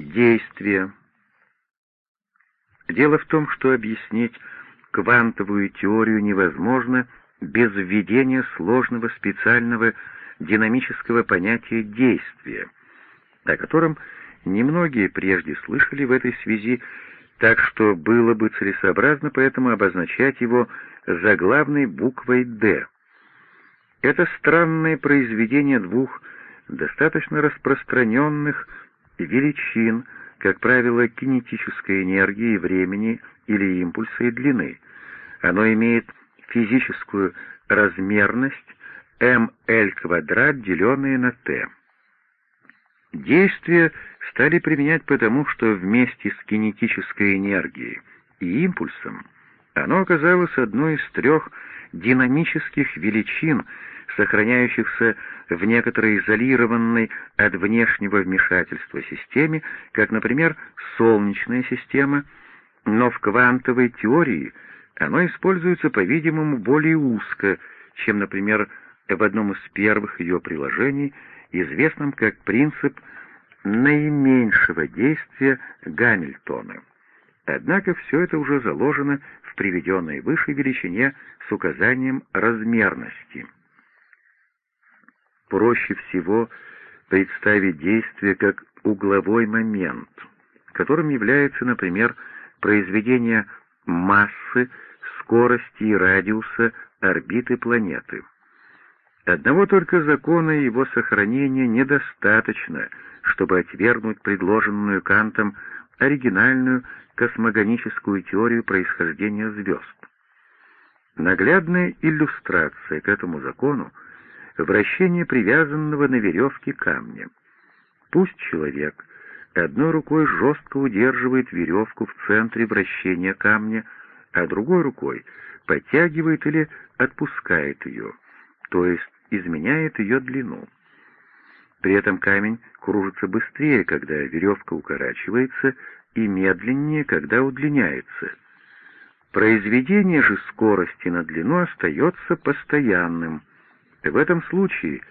Действие. Дело в том, что объяснить квантовую теорию невозможно без введения сложного специального динамического понятия действия, о котором немногие прежде слышали в этой связи, так что было бы целесообразно поэтому обозначать его заглавной буквой «Д». Это странное произведение двух достаточно распространенных величин, как правило, кинетической энергии, времени или импульса и длины. Оно имеет физическую размерность ml квадрат, деленное на t. Действие стали применять потому, что вместе с кинетической энергией и импульсом оно оказалось одной из трех динамических величин, сохраняющихся в некоторой изолированной от внешнего вмешательства системе, как, например, Солнечная система, но в квантовой теории оно используется, по-видимому, более узко, чем, например, в одном из первых ее приложений, известном как принцип наименьшего действия Гамильтона. Однако все это уже заложено приведенной выше величине с указанием размерности. Проще всего представить действие как угловой момент, которым является, например, произведение массы, скорости и радиуса орбиты планеты. Одного только закона его сохранения недостаточно, чтобы отвергнуть предложенную Кантом оригинальную космогоническую теорию происхождения звезд. Наглядная иллюстрация к этому закону — вращение привязанного на веревке камня. Пусть человек одной рукой жестко удерживает веревку в центре вращения камня, а другой рукой подтягивает или отпускает ее, то есть изменяет ее длину. При этом камень кружится быстрее, когда веревка укорачивается, и медленнее, когда удлиняется. Произведение же скорости на длину остается постоянным. В этом случае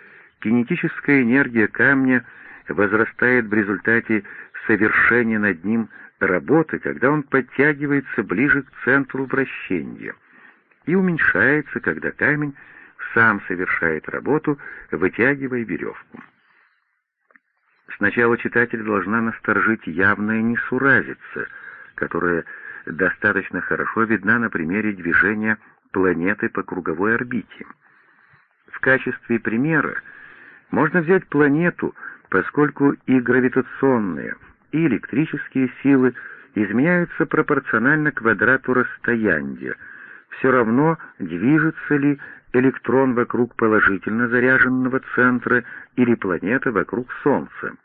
кинетическая энергия камня возрастает в результате совершения над ним работы, когда он подтягивается ближе к центру вращения, и уменьшается, когда камень сам совершает работу, вытягивая веревку. Сначала читатель должна насторожить явная несуразица, которая достаточно хорошо видна на примере движения планеты по круговой орбите. В качестве примера можно взять планету, поскольку и гравитационные, и электрические силы изменяются пропорционально квадрату расстояния, все равно движется ли электрон вокруг положительно заряженного центра или планета вокруг Солнца.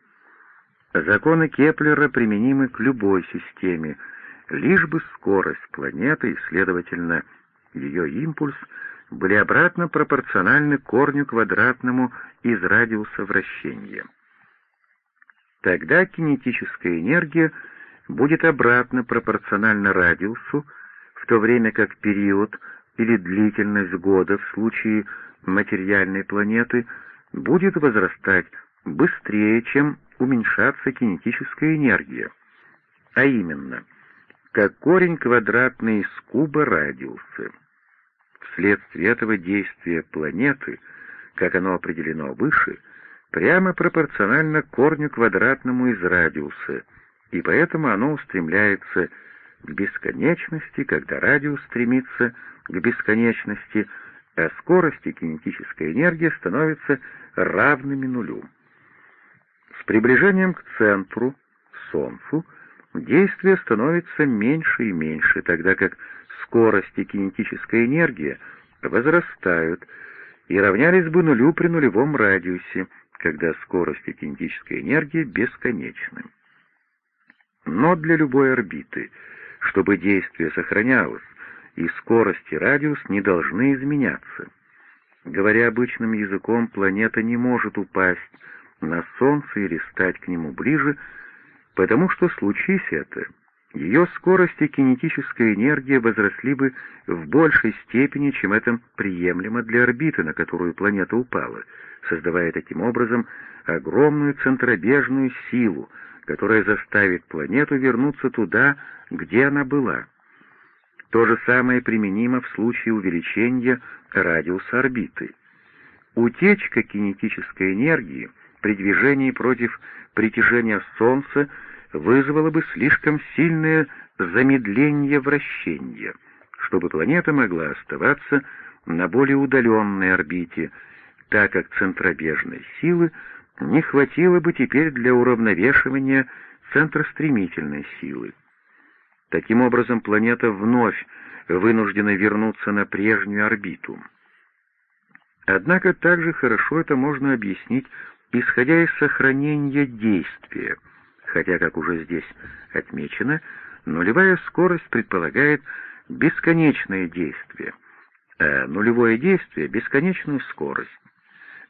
Законы Кеплера применимы к любой системе, лишь бы скорость планеты и, следовательно, ее импульс были обратно пропорциональны корню квадратному из радиуса вращения. Тогда кинетическая энергия будет обратно пропорциональна радиусу, в то время как период или длительность года в случае материальной планеты будет возрастать быстрее, чем уменьшаться кинетическая энергия, а именно, как корень квадратный из куба радиуса. Вследствие этого действия планеты, как оно определено выше, прямо пропорционально корню квадратному из радиуса, и поэтому оно устремляется к бесконечности, когда радиус стремится к бесконечности, а скорость и кинетическая энергия становятся равными нулю. С приближением к центру, Солнцу, действие становится меньше и меньше, тогда как скорость и кинетическая энергия возрастают и равнялись бы нулю при нулевом радиусе, когда скорость и кинетическая энергия бесконечны. Но для любой орбиты, чтобы действие сохранялось, и скорость и радиус не должны изменяться. Говоря обычным языком, планета не может упасть на Солнце или стать к нему ближе, потому что, случись это, ее скорость и кинетическая энергия возросли бы в большей степени, чем это приемлемо для орбиты, на которую планета упала, создавая таким образом огромную центробежную силу, которое заставит планету вернуться туда, где она была. То же самое применимо в случае увеличения радиуса орбиты. Утечка кинетической энергии при движении против притяжения Солнца вызвала бы слишком сильное замедление вращения, чтобы планета могла оставаться на более удаленной орбите, так как центробежной силы не хватило бы теперь для уравновешивания центростремительной силы. Таким образом, планета вновь вынуждена вернуться на прежнюю орбиту. Однако также хорошо это можно объяснить, исходя из сохранения действия, хотя, как уже здесь отмечено, нулевая скорость предполагает бесконечное действие, а нулевое действие — бесконечную скорость.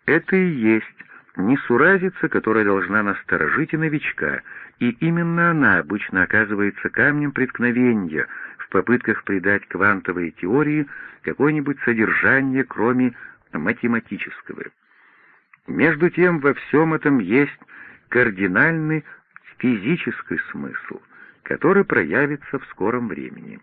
Это и есть несуразица, которая должна насторожить и новичка, и именно она обычно оказывается камнем преткновения в попытках придать квантовой теории какое-нибудь содержание, кроме математического. Между тем во всем этом есть кардинальный физический смысл, который проявится в скором времени.